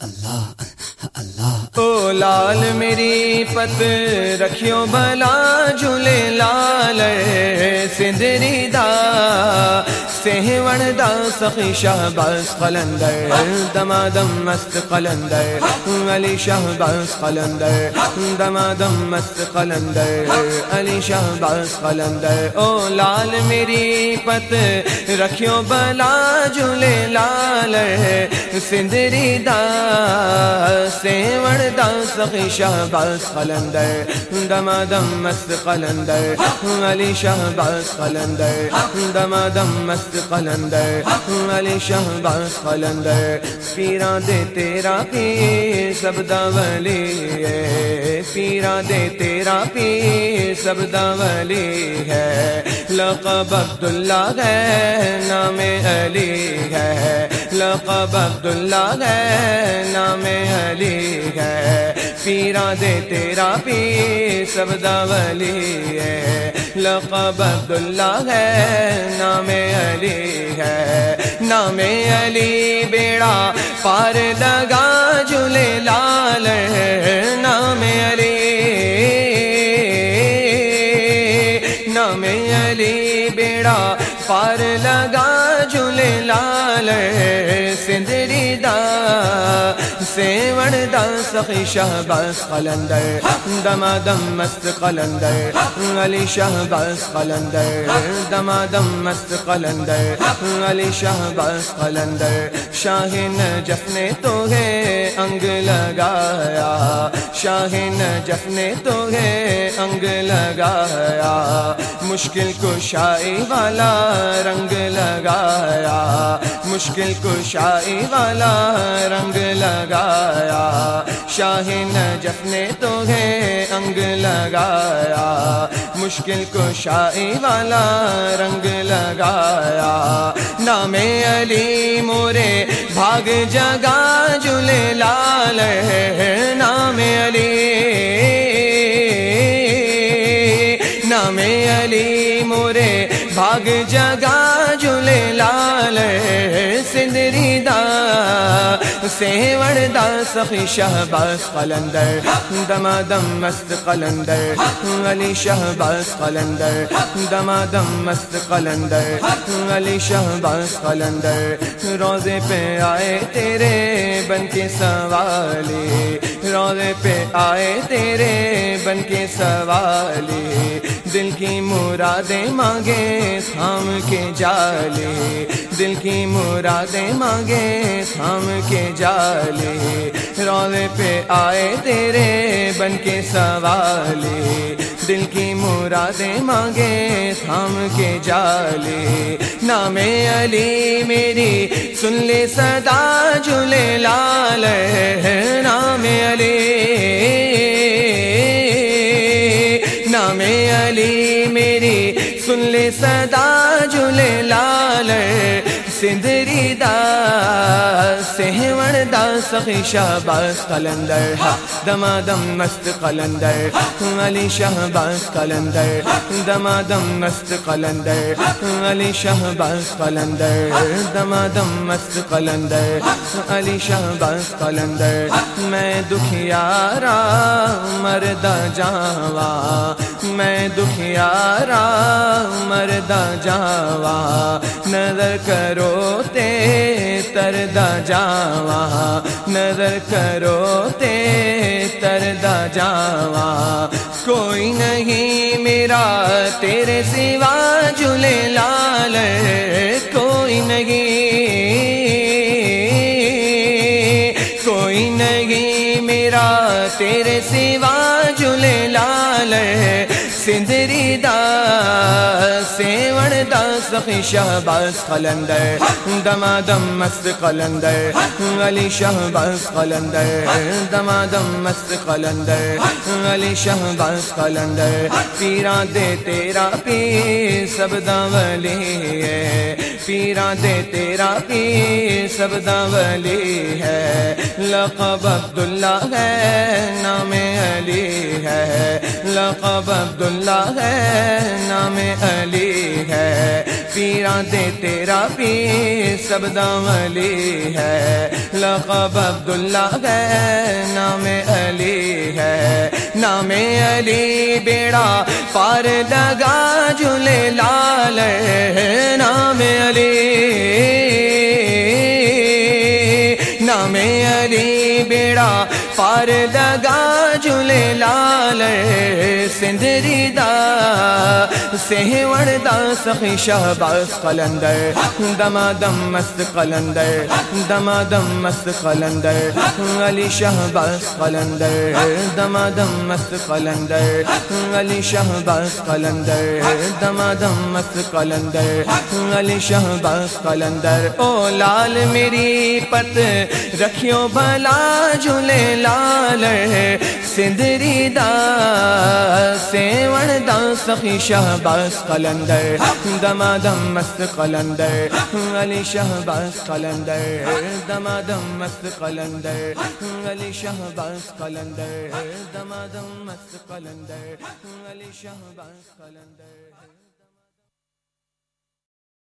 اللہ اللہ لال میری پت رکھیو بلا جھولے لال سندری دا، سہوڑ دا سخی شاہ قلندر دما دم مست قلندر، علی شاہ قلندر دما دم مست قلندر، علی شاہ قلندر۔ او لال میری پت رکھیو بلا جھولے لال سندری دا سیوڑ دا سخی شاہ باس قلندر دما دم مست قلندر۔ علی شاہ قلندر دما دم مست قلندر۔ علی شاہ قلندر، پیرا دے تیرا پیر، سب دا ولی ہے۔ پیرا دے تیرا پیر، سب دا ولی ہے۔ لقب عبداللہ ہے، نام علی ہے۔ لقب عبداللہ ہے، نام علی ہے۔ پیرا دے تیرا پیر سب دا ولی ہے۔ لقب عبداللہ ہے، نام علی ہے۔ نام علی بیڑا پار لگا، جھولے لال ہے۔ نام علی نام علی بیڑا پار لگا لال سندری دا، سیوڑ دا سخی شاہ باس قلندر دما دم مست قلندر، علی شاہ باس قلندر دما دم مست قلندر، علی شاہ باس قلندر شاہین جفنے تو ہے انگ لگایا شاہین جفنے تو ہے انگ لگایا، مشکل کو شائی والا رنگ لگایا مشکل کو والا رنگ لگایا۔ شاہین جفنے تو ہے انگ لگایا۔ مشکل کو والا رنگ لگایا۔ نام علی مورے بھاگ جگا جلے لال ہے نام علی۔ نام علی مورے بھاگ جگا لال سندری دا، سیوڑ دا، سخی شاہ قلندر دما دم مست قلندر، علی شاہ قلندر دما دم مست قلندر، علی شاہ قلندر۔ روزے پہ آئے تیرے بن کے سوالی روزے پہ آئے تیرے بن کے سوالی دل کی مرادیں مانگے، تھام کے جالے۔ دل کی مرادیں مانگے، تھام کے جالے۔ رولے پہ آئے تیرے، بن کے سوالے۔ دل کی مرادیں مانگے، تھام کے جالے۔ نام علی میری، سن لے صدا جھولے لال۔ لال سندری دا سہوڑ دا، سخی شاہ باس قلندر دما دم مست قلندر علی شاہ باس قلندر دما دم مست قلندر علی شاہ باس قلندر دما دم مست قلندر علی شاہ باس قلندر میں دکھیارا مردا جاوا میں دکھیارا مردا جاوا، نظر کرو تے تردا جاوا، نظر کرو تے تردا جاوا۔ کوئی نہیں میرا تیرے سوا جھولے لال کوئی نہیں۔ کوئی نہیں میرا تیرے سوا جھولے لال سندری دا، سیوڑ دا سخی شاہ قلندر دما دم مست قلندر، علی شاہ قلندر دما دم مست قلندر، علی شاہ قلندر، پیرا دے تیرا پیر سب دا ولی ہے۔ پیرا دے تیرا پیر سب ولی ہے۔ لقب عبداللہ ہے، نام علی ہے لقب عبداللہ ہے، نام علی ہے۔ پیرا دے تیرا پیر، سب ولی ہے۔ لقب عبداللہ ہے، نام علی ہے۔ نام علی بیڑا پار لگا جلے لال نام علی نام علی بیڑا پار لگا جلے لال سندری دا سہوڑ دا سخی شہباز قلندر دما دم مست قلندر دما دم مست قلندر، علی شہباز قلندر دما دم مست قلندر، علی شہباز قلندر دما دم مست قلندر، علی شہباز قلندر۔ او لال میری پت رکھیو بھلا جھولے لال سندری دا سیون دا، سخی شہباز قلندر دما دم مست قلندر، علی شہباز قلندر دما دم مست قلندر، علی شہباز قلندر دما دم مست قلندر، علی شہباز قلندر۔